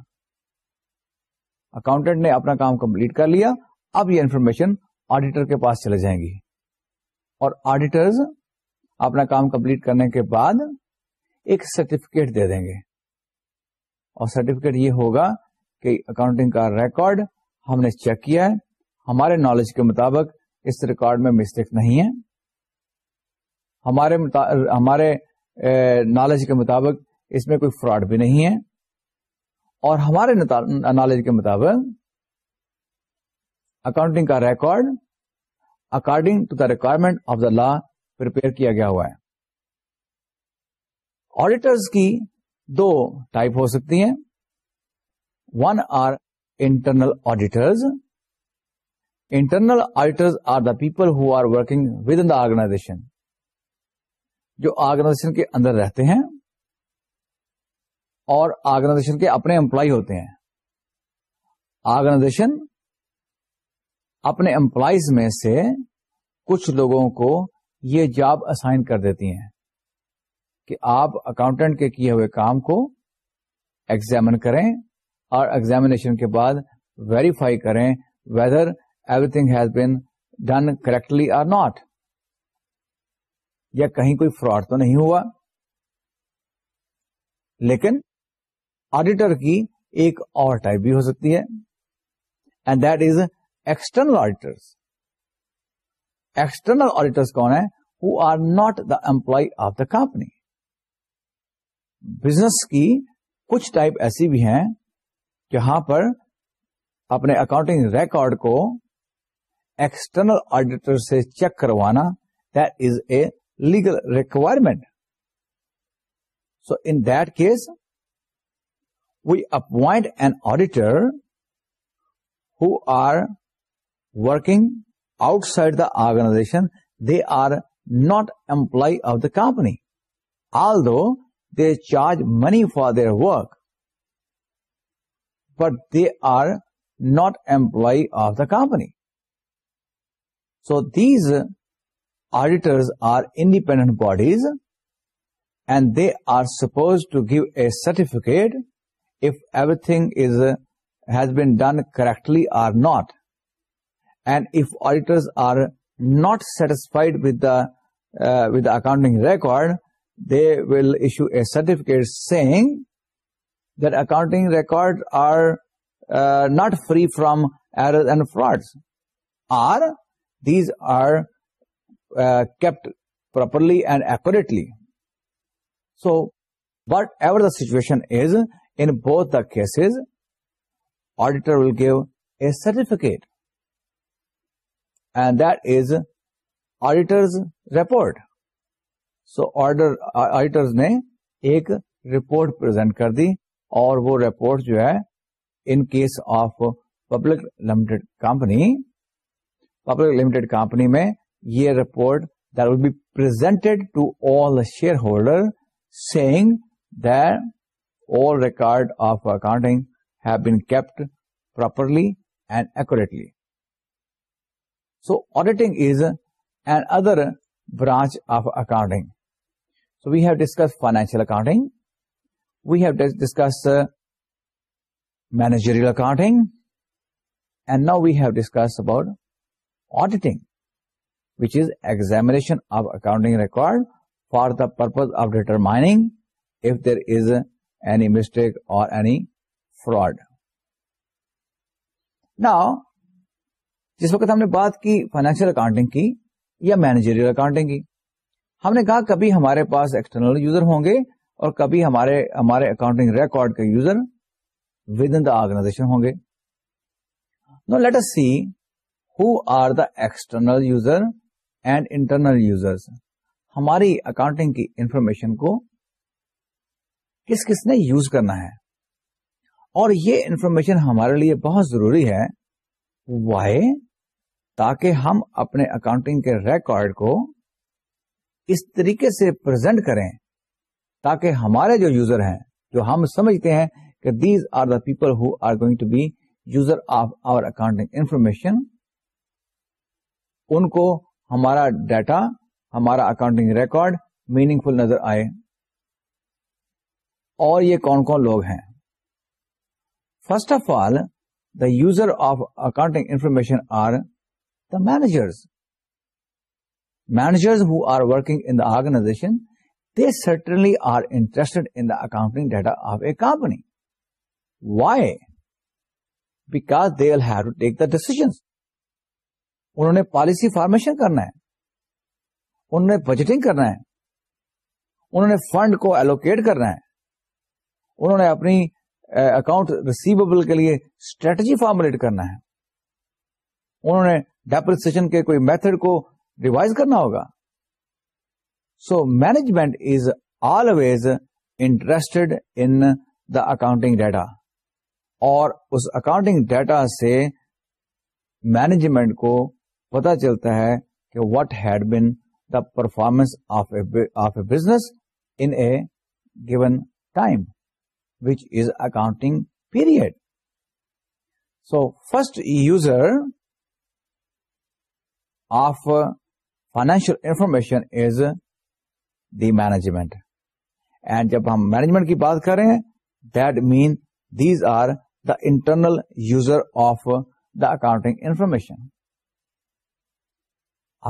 اکاؤنٹنٹ نے اپنا کام کمپلیٹ کر لیا اب یہ انفارمیشن آڈیٹر کے پاس چلے جائیں گی اور آڈیٹرز اپنا کام کمپلیٹ کرنے کے بعد ایک سرٹیفکیٹ دے دیں گے اور سرٹیفکیٹ یہ ہوگا کہ اکاؤنٹنگ کا ریکارڈ ہم نے چیک کیا ہے ہمارے نالج کے مطابق اس ریکارڈ میں مسٹیک نہیں ہے ہمارے ہمارے نالج کے مطابق اس میں کوئی فراڈ بھی نہیں ہے اور ہمارے نالج کے مطابق اکاؤنٹنگ کا record according to the requirement of the law پر گیا ہوا ہے آڈیٹرز کی دو ٹائپ ہو سکتی ہیں one are internal auditors internal auditor are the people who are working within the organisation جو آرگنائزیشن کے اندر رہتے ہیں اور آرگنائزیشن کے اپنے امپلائی ہوتے ہیں آرگنائزیشن اپنے امپلائیز میں سے کچھ لوگوں کو یہ جاب اسائن کر دیتی ہیں کہ آپ اکاؤنٹنٹ کے کیے ہوئے کام کو ایگزامن کریں اور ایگزامنیشن کے بعد ویریفائی کریں whether everything has been done correctly or not یا کہیں کوئی فراڈ تو نہیں ہوا لیکن آڈیٹر کی ایک اور ٹائپ بھی ہو سکتی ہے and that is external auditor external auditor کون ہیں who are not the employee of the company business کی کچھ ٹائپ ایسی بھی ہیں جہاں پر اپنے اکاؤنٹنگ ریکارڈ کو ایکسٹرنل آڈیٹر سے چیک کروانا this a legal requirement so in this we appoint an auditor who are working outside the organisation they are not employee of the company although they charge money for their work but they are not employee of the company So these auditors are independent bodies and they are supposed to give a certificate if everything has been done correctly or not. And if auditors are not satisfied with the uh, accounting record, they will issue a certificate saying that accounting records are uh, not free from errors and frauds, or these are kept properly and exactly so but ever the situation is in بہت the cases auditor will give a certificate and this auditor's report so auditor auditor نے ایک report present کر دی اور وہ report جو ہے in case of public limited company public limited company میں یہ report that will be to all shareholder saying the record of accounting have been kept properly and accurately so auditing is another branch of accounting so we have discuss financial accounting we have discuss managerial accounting and now we have discuss about auditing which is examination of accounting record for the purpose of there is any there is any mistake اور جس وقت ہم نے بات کی financial accounting کی یا managerial accounting کی ہم نے کہا کبھی ہمارے پاس ایکسٹرنل یوزر ہوں گے اور کبھی ہمارے ہمارے اکاؤنٹنگ ریکارڈ کے user within the organization ہوں گے now let see are external user and internal users ہماری اکاؤنٹنگ کی انفارمیشن کو کس کس نے یوز کرنا ہے اور یہ انفارمیشن ہمارے لیے بہت ضروری ہے وائی تاکہ ہم اپنے اکاؤنٹنگ کے ریکارڈ کو اس طریقے سے پرزینٹ کریں تاکہ ہمارے جو یوزر ہیں جو ہم سمجھتے ہیں کہ these are the people who are going to be user of our accounting information ان کو ہمارا ڈیٹا ہمارا اکاؤنٹنگ ریکارڈ میننگ فل نظر آئے اور یہ کون کون لوگ ہیں first of all the user of accounting information are the managers managers are working in the organisation they certainly are interest in the accounting data of a company why back they will have to take the decisions انہوں نے policy formation کرنا ہے انہوں نے budgeting کرنا ہے انہوں نے فنڈ کو ایلوکیٹ کرنا ہے انہوں نے اپنی اکاؤنٹ eh, ریسیویبل کے لیے اسٹریٹجی فارمولیٹ کرنا ہے انہوں نے ڈیپریسن کے کوئی میتھڈ کو ریوائز کرنا ہوگا so management is always interested in the accounting data اور اس اکاؤنٹنگ ڈیٹا سے مینجمنٹ کو پتا چلتا ہے کہ what had been the performance of a business in a given time which is accounting period so first user of financial information is the management and جب ہم مینجمنٹ کی بات کریں that mean these are the internal user of the accounting information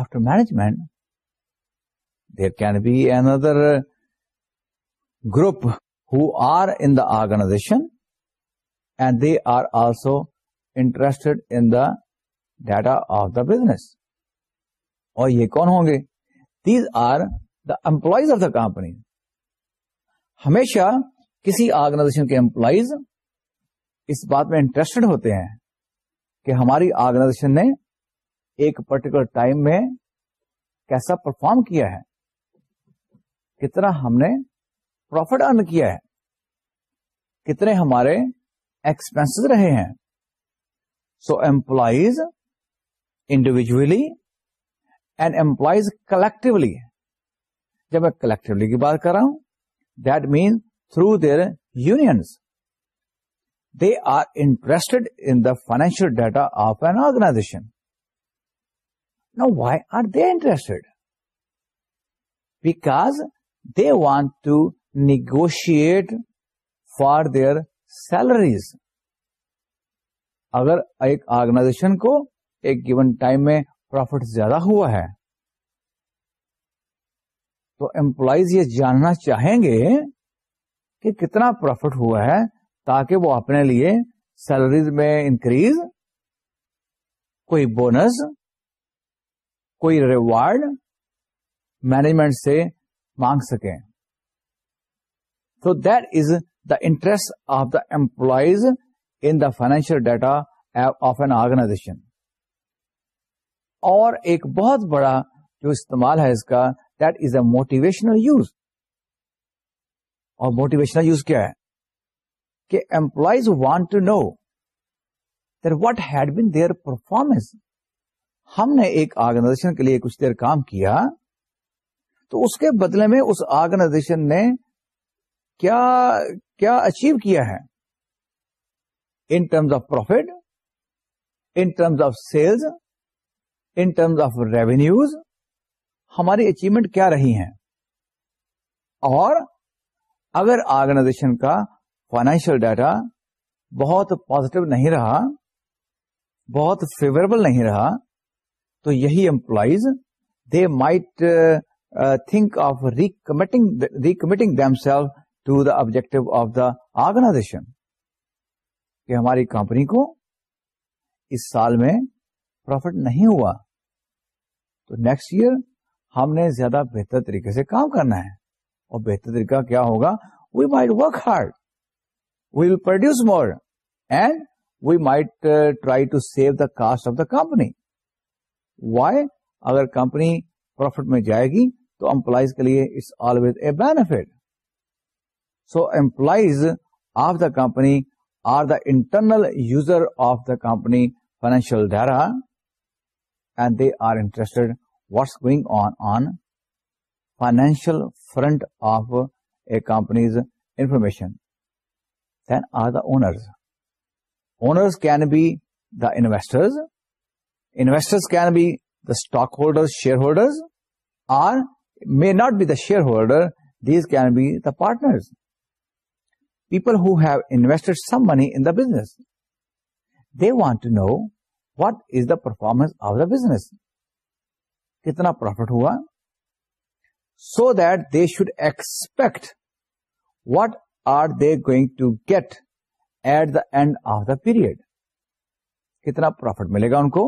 management there can be another group who are in the organisation and they are also interested in the data of the business اور یہ کون ہوں گے these are the employees of the company ہمیشہ کسی organization کے employees اس بات میں انٹرسٹڈ ہوتے ہیں کہ ہماری آرگنائزیشن نے ایک پرٹیکولر ٹائم میں کیسا پرفارم کیا ہے کتنا ہم نے پروفٹ ارن کیا ہے کتنے ہمارے ایکسپینس رہے ہیں so employees individually and employees collectively جب میں کلیکٹولی کی بات کر رہا ہوں that mean through their unions they are interest in the financial data of an organisation Now why are they interested? Because they want to negotiate for their salaries. اگر ایک organization کو ایک گیون ٹائم میں profit زیادہ ہوا ہے تو employees یہ جاننا چاہیں گے کہ کتنا پروفٹ ہوا ہے تاکہ وہ اپنے لیے سیلریز میں انکریز کوئی بونس کوئی ریوارڈ مینجمنٹ سے مانگ سکے تو is the interest of the employees in the financial data of an organisation اور ایک بہت بڑا جو استعمال ہے اس کا that is a motivational use اور موٹیویشنل یوز کیا ہے کہ employees want to know what had been their performance ہم نے ایک آرگنائزیشن کے لیے کچھ دیر کام کیا تو اس کے بدلے میں اس آرگنائزیشن نے کیا کیا اچیو کیا ہے in terms of profit in terms of sales in terms of revenues ہماری اچیومنٹ کیا رہی ہیں اور اگر آرگنائزیشن کا فائنینشیل ڈیٹا بہت پوزیٹو نہیں رہا بہت فیوریبل نہیں رہا تو یہی employees they might think of recommitting recommitting them self to the objective of the organisation کہ ہماری کمپنی کو اس سال میں پروفٹ نہیں ہوا تو نیکسٹ ایئر ہم نے زیادہ بہتر طریقے سے کام کرنا ہے اور بہتر طریقہ کیا ہوگا we might work hard we will produce more and we might try to save the cost of the company why اگر کمپنی پروفٹ میں جائے گی تو امپلائیز کے لیے it's always a benefit so employees of the company are the internal user of the company financial data and they are interested what's going on on financial front of a company's information then are the owners owners can be the investors investors can be the stock holder share holders are may not be the share holder these can be the partners people who have invested some money in the business they want to know what is the performance of the business کتنا profit ہوا so that they should expect what are they going to get at the end of the period کتنا profit ملے گا ان کو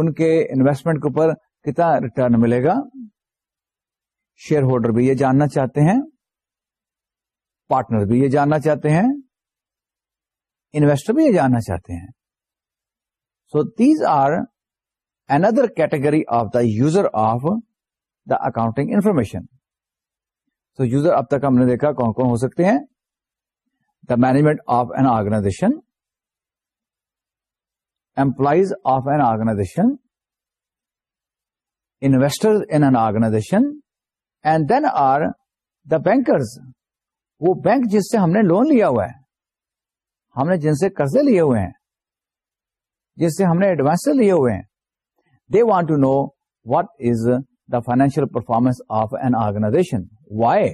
ان کے investment کے اوپر کتنا ریٹرن ملے گا شیئر ہولڈر بھی یہ جاننا چاہتے ہیں پارٹنر بھی یہ جاننا چاہتے ہیں انویسٹر بھی یہ جاننا چاہتے ہیں so these are another category of the user of the accounting information so user اب تک ہم نے دیکھا کون کون ہو سکتے ہیں the management of an organization employees of an organization inter آرگنا دین آر دا بینکرز وہ بینک جس سے ہم نے لون لیا ہم نے جن سے قرضے لیے ہوئے ہیں جس سے ہم نے ایڈوانس لیے ہوئے ہیں they want to know what is the financial performance of an organization why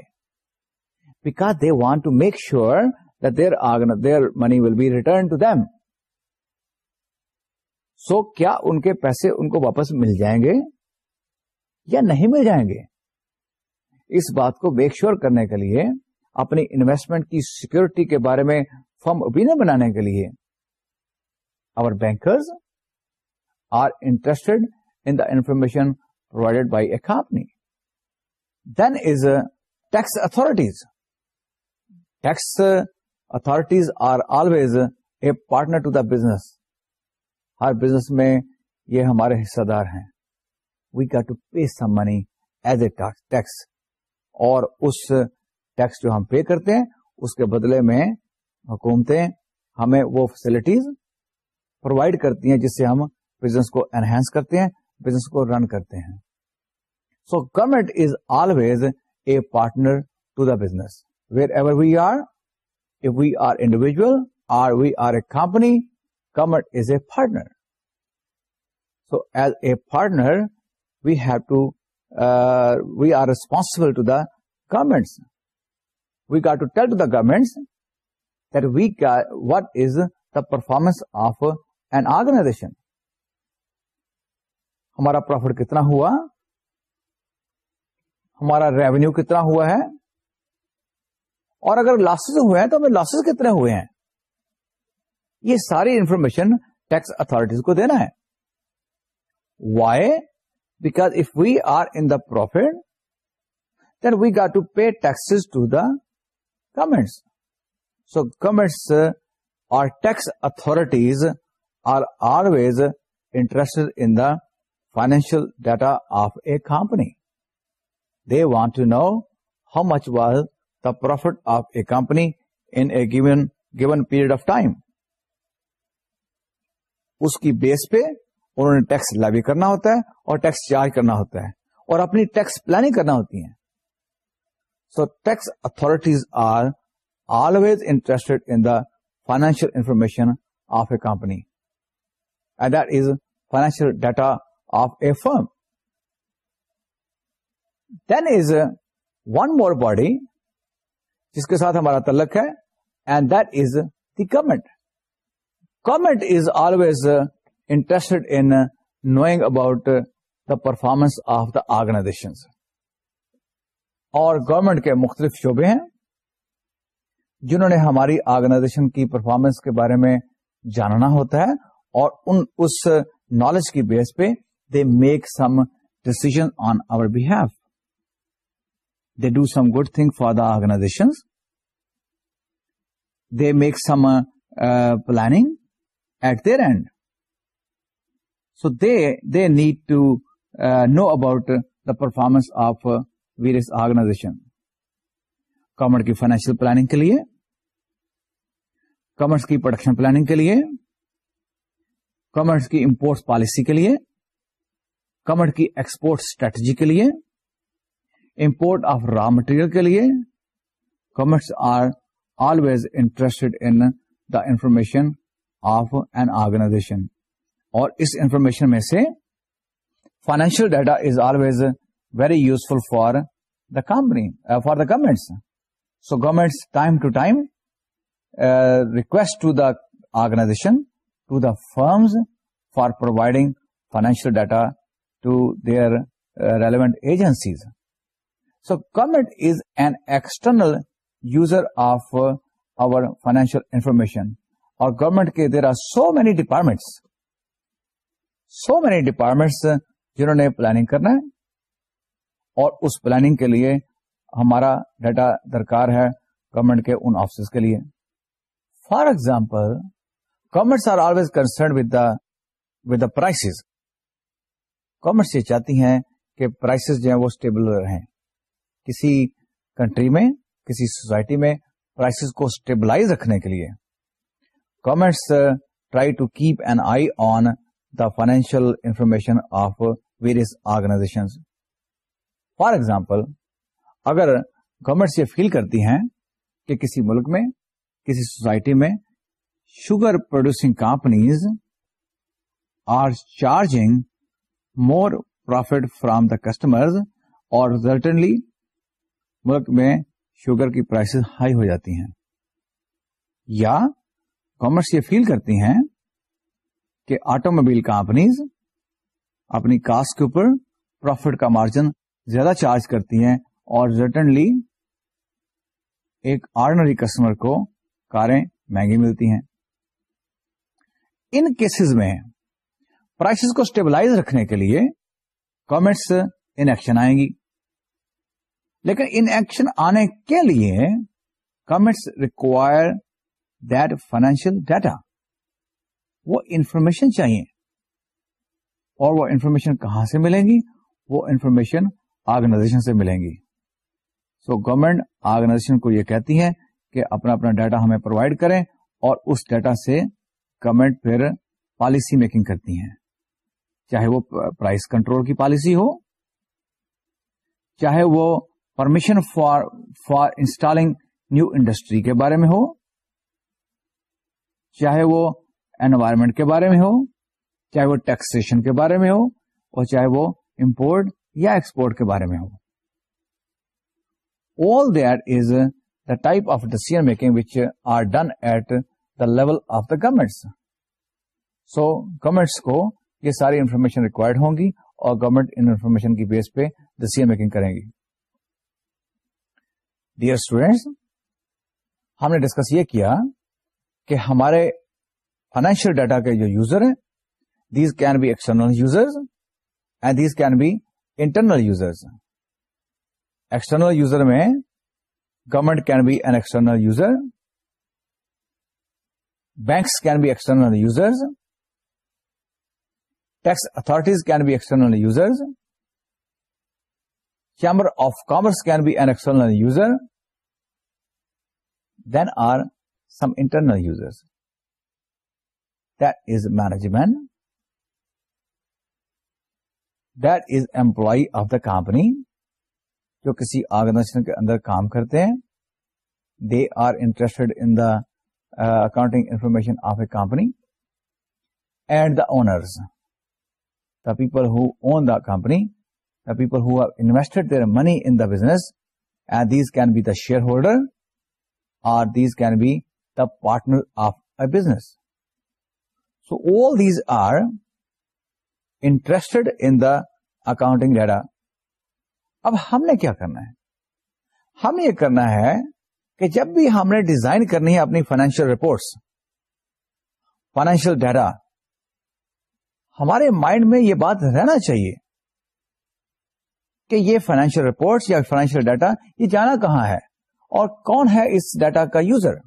because they want to make sure آرگنا their money will be return to them so کیا ان کے پیسے ان کو واپس مل جائیں گے یا نہیں مل جائیں گے اس بات کو بیکشور کرنے کے لیے اپنی انویسٹمنٹ کی سیکورٹی کے بارے میں فرم اوپین بنانے کے لیے our bankers are interested in the information provided by a company then is tax authorities tax authorities are always a partner to the business Hare business میں یہ ہمارے حصہ دار ہیں we get to pay some money as a tax اور اس tax جو ہم پے کرتے ہیں اس کے بدلے میں حکومتیں ہمیں وہ فیسلٹیز پرووائڈ کرتی ہیں جس سے ہم بزنس کو انہینس کرتے ہیں بزنس کو رن کرتے ہیں so government is always a partner to the business wherever we are if we are individual or we are a company partner. Is a a so as a to, we have to we are responsible to the governments we tell to tell to the governments got, what is the performance of an organization ہمارا profit کتنا ہوا ہمارا revenue کتنا ہوا ہے اور اگر losses ہوئے ہیں تو ہمیں لاسز کتنے ہوئے ہیں یہ ساری انفارمیشن ٹیکس اتارٹیز کو دینا ہے why because we are in the profit then we got to pay tax to the governments so governments اور tax authorities are always interest in the financial data of a company they want to know how much was the profit of a company in a given given period of time اس کی base پہ انہوں نے tax levy کرنا ہوتا ہے اور tax charge کرنا ہوتا ہے اور اپنی ٹیکس پلاننگ کرنا ہوتی ہے so tax authorities are always interest in the financial information of a company and that is financial data of a firm then is one more body جس کے ساتھ ہمارا تعلق ہے and that is the government government is always interested in knowing about the performance of the organization اور government کے مختلف شعبے ہیں جنہوں نے ہماری آرگنائزیشن کی پرفارمنس کے بارے میں جاننا ہوتا ہے اور ان اس نالج uh, کی بیس پہ they make some decision on our behalf they do some good thing for the organization they make some planning at there and so they they need to know about the performance of various organization کمر کی financial planning کے لیے commerce کی production planning کے لیے commerce کی import policy کے لیے کمر کی ایکسپورٹ اسٹریٹجی کے لیے امپورٹ آف را مٹیریل کے لیے commerce are always interested in the information of an organization اور اس انفارمیشن میں سے financial data is always very useful for the company for the government so government time to time request to the organization to the firms for providing financial data to their relevant agencies so government is an external user of our financial information اور government کے there are so many departments so many departments جنہوں نے planning کرنا ہے اور اس planning کے لیے ہمارا ڈیٹا درکار ہے گورنمنٹ کے ان آفس کے لیے for example governments are always concern with the with the prices governments یہ چاہتی ہیں کہ پرائسز جو ہیں وہ اسٹیبل رہیں کسی کنٹری میں کسی سوسائٹی میں پرائسز کو اسٹیبلائز رکھنے کے لیے governments uh, try to keep an eye on the financial information of various organizations. For example, اگر گورمنٹس یہ فیل کرتی ہیں کہ کسی ملک میں کسی سوسائٹی میں sugar producing companies are charging more profit from the customers اور ریزلٹنلی ملک میں شوگر کی پرائسز ہائی ہو جاتی ہیں یا کامرس یہ فیل کرتی ہیں کہ آٹو موبائل کمپنیز اپنی کاسٹ کے اوپر پروفٹ کا مارجن زیادہ چارج کرتی ہیں اور ریٹرنلی ایک آرڈنری کسٹمر کو کاریں مہنگی ملتی ہیں ان کیسز میں پرائسز کو اسٹیبلائز رکھنے کے لیے گورمنٹس ان ایکشن آئیں گی لیکن ان ایکشن آنے کے لیے governments require that financial data وہ انفارمیشن چاہیے اور وہ انفارمیشن کہاں سے ملیں گی وہ انفارمیشن آرگنائزیشن سے ملیں گی سو گورمنٹ آرگنائزیشن کو یہ کہتی ہے کہ اپنا اپنا ڈیٹا ہمیں پرووائڈ کریں اور اس ڈیٹا سے گورنمنٹ پھر پالیسی میکنگ کرتی ہے چاہے وہ پرائز کنٹرول کی پالیسی ہو چاہے وہ permission for for installing new industry کے بارے میں ہو چاہے وہ انوائرمنٹ کے بارے میں ہو چاہے وہ ٹیکسیشن کے بارے میں ہو اور چاہے وہ امپورٹ یا ایکسپورٹ کے بارے میں ہو all that is the type of decision making which are done at the level of the governments so governments کو یہ ساری انفارمیشن ریکوائرڈ ہوں گی اور گورمنٹ انفارمیشن کی بیس پہ ڈیسیزن میکنگ کریں گی ڈیئر اسٹوڈینٹس ہم نے ڈسکس یہ کیا کہ ہمارے فائنینشیل ڈیٹا کے جو یوزر ہیں these can be external users and these can be internal users external user میں government can be an external user banks can be external users tax authorities can be external users chamber of commerce can be an external user then are some internal That is management. That is employee of the company جو کسی organization کے اندر کام کرتے ہیں they are interested in the accounting information of a company and the owners the people who own the company the people who invested their money in the business and these can be the share holder or these can be partner of a business so oh these are interest in the accounting data اب ہم نے کیا کرنا ہے ہم یہ کرنا ہے کہ جب بھی ہم نے ڈیزائن کرنی ہے اپنی فائنینشیل رپورٹس فائنینشیل ڈیٹا ہمارے مائنڈ میں یہ بات رہنا چاہیے کہ یہ فائنینشیل رپورٹس یا فائنینشیل ڈیٹا یہ جانا کہاں ہے اور کون ہے اس ڈیٹا کا یوزر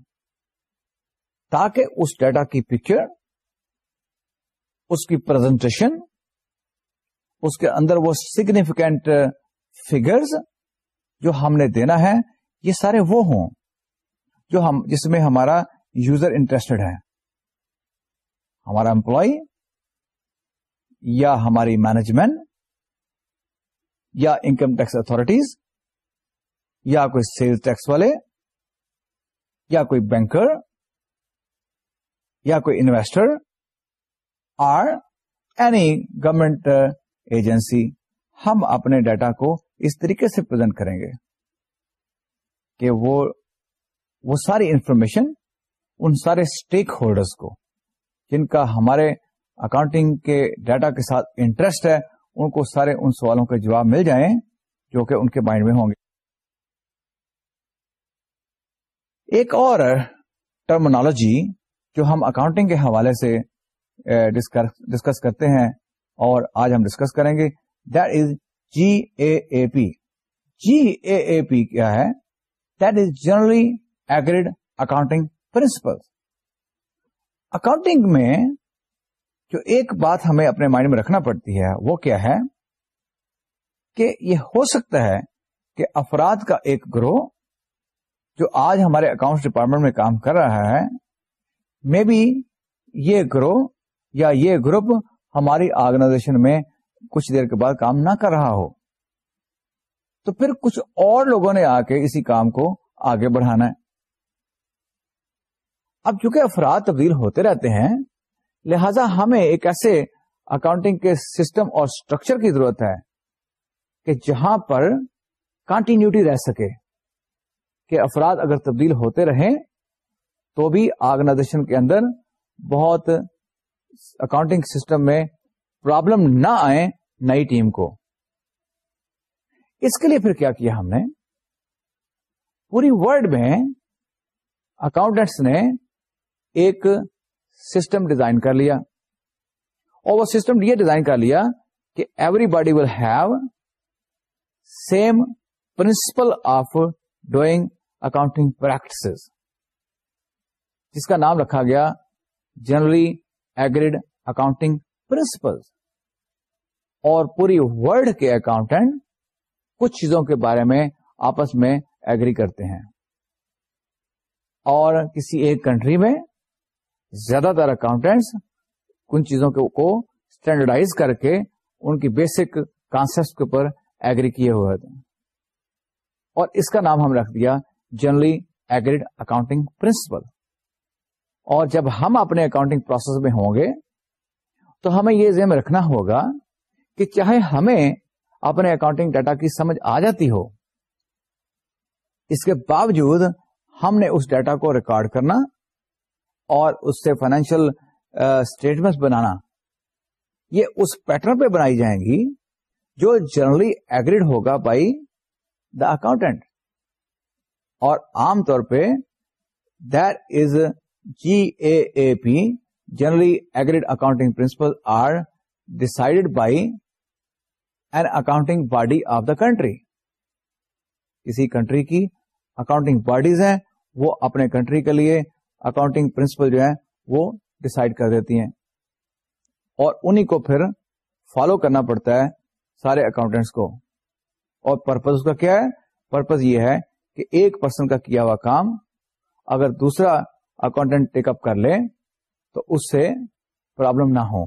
تاکہ اس ڈیٹا کی پکچر اس کی پرزنٹیشن اس کے اندر وہ سگنیفیکینٹ فیگرز جو ہم نے دینا ہے یہ سارے وہ ہوں جو ہم جس میں ہمارا یوزر انٹرسٹڈ ہے ہمارا امپلائی یا ہماری مینجمنٹ یا انکم ٹیکس اتارٹیز یا کوئی سیل ٹیکس والے یا کوئی بینکر یا کوئی investor or any government agency ہم اپنے ڈیٹا کو اس طریقے سے پرزینٹ کریں گے کہ وہ وہ ساری انفارمیشن ان سارے اسٹیک ہولڈرس کو جن کا ہمارے اکاؤنٹنگ کے ڈیٹا کے ساتھ انٹرسٹ ہے ان کو سارے ان سوالوں کے جواب مل جائیں جو کہ ان کے مائنڈ میں ہوں گے ایک اور ٹرمنالوجی جو ہم اکاؤنٹنگ کے حوالے سے ڈسکس کرتے ہیں اور آج ہم ڈسکس کریں گے that is G A P G A P کیا ہے that is generally agreed accounting principle accounting میں جو ایک بات ہمیں اپنے مائنڈ میں رکھنا پڑتی ہے وہ کیا ہے کہ یہ ہو سکتا ہے کہ افراد کا ایک گروہ جو آج ہمارے اکاؤنٹس ڈپارٹمنٹ میں کام کر رہا ہے مے بی یہ گروہ یا یہ گروپ ہماری آرگنائزیشن میں کچھ دیر کے بعد کام نہ کر رہا ہو تو پھر کچھ اور لوگوں نے آ کے اسی کام کو آگے بڑھانا ہے اب چونکہ افراد تبدیل ہوتے رہتے ہیں لہذا ہمیں ایک ایسے اکاؤنٹنگ کے سسٹم اور اسٹرکچر کی ضرورت ہے کہ جہاں پر کانٹینیوٹی رہ سکے کہ افراد اگر تبدیل ہوتے رہیں تو بھی آرگنائزیشن کے اندر بہت اکاؤنٹنگ سسٹم میں پرابلم نہ آئے نئی ٹیم کو اس کے لیے پھر کیا ہم نے پوری ولڈ میں اکاؤنٹینٹس نے ایک سسٹم ڈیزائن کر لیا اور وہ سسٹم یہ ڈیزائن کر لیا کہ everybody will have same principle of doing accounting practice جس کا نام رکھا گیا جنرلی ایگریڈ اکاؤنٹنگ پرنسپل اور پوری ولڈ کے اکاؤنٹینٹ کچھ چیزوں کے بارے میں آپس میں ایگری کرتے ہیں اور کسی ایک کنٹری میں زیادہ تر اکاؤنٹینٹس کن چیزوں کو اسٹینڈرڈائز کر کے ان کی بیسک کانسپٹ کے اوپر ایگری کیے ہوئے تھے اور اس کا نام ہم رکھ دیا جنرلی ایگریڈ اکاؤنٹنگ پرنسپل اور جب ہم اپنے اکاؤنٹنگ پروسیس میں ہوں گے تو ہمیں یہ ذہن رکھنا ہوگا کہ چاہے ہمیں اپنے اکاؤنٹنگ ڈیٹا کی سمجھ آ جاتی ہو اس کے باوجود ہم نے اس ڈیٹا کو ریکارڈ کرنا اور اس سے فائنینشیل اسٹیٹمنٹ بنانا یہ اس پیٹرن پہ بنائی جائیں گی جو جنرلی ایگریڈ ہوگا بائی دا اکاؤنٹینٹ اور عام طور پہ there is G A P generally agreed accounting principle are decide by an accounting body of the country کسی کنٹری کی اکاؤنٹنگ باڈیز ہیں وہ اپنے کنٹری کے لیے اکاؤنٹنگ پرنسپل جو ہے وہ ڈسائڈ کر دیتی ہیں اور انہیں کو پھر فالو کرنا پڑتا ہے سارے اکاؤنٹینٹس کو اور پرپز اس کا کیا ہے پرپز یہ ہے کہ ایک پرسن کا کیا ہوا کام اگر دوسرا اکاؤنٹینٹ ٹیک اپ کر لے تو اس سے پرابلم نہ ہو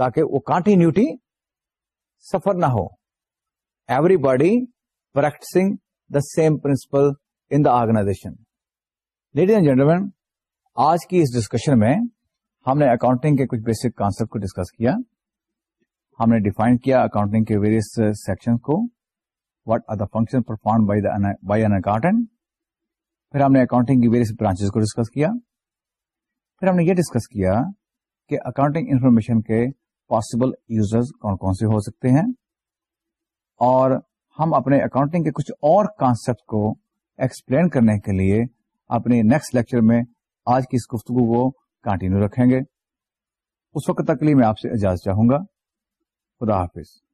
تاکہ وہ کانٹینیوٹی سفر نہ ہو everybody practicing the same principle in the organization ladies and gentleman آج کی اس ڈسکشن میں ہم نے اکاؤنٹنگ کے کچھ بیسک کانسپٹ کو ڈسکس کیا ہم نے ڈیفائن کیا اکاؤنٹنگ کے ویریس سیکشن کو what are the function perform by by an accountant پھر ہم نے اکاؤنٹنگ کی ویریس برانچز کو ڈسکس کیا پھر ہم نے یہ ڈسکس کیا کہ اکاؤنٹنگ انفارمیشن کے پاسبل یوزرز کون کون سے ہو سکتے ہیں اور ہم اپنے اکاؤنٹنگ کے کچھ اور کانسیپٹ کو ایکسپلین کرنے کے لیے اپنے نیکسٹ لیکچر میں آج کی اس گفتگو کو کنٹینیو رکھیں گے اس وقت تک کے لیے میں آپ سے اجازت چاہوں گا خدا حافظ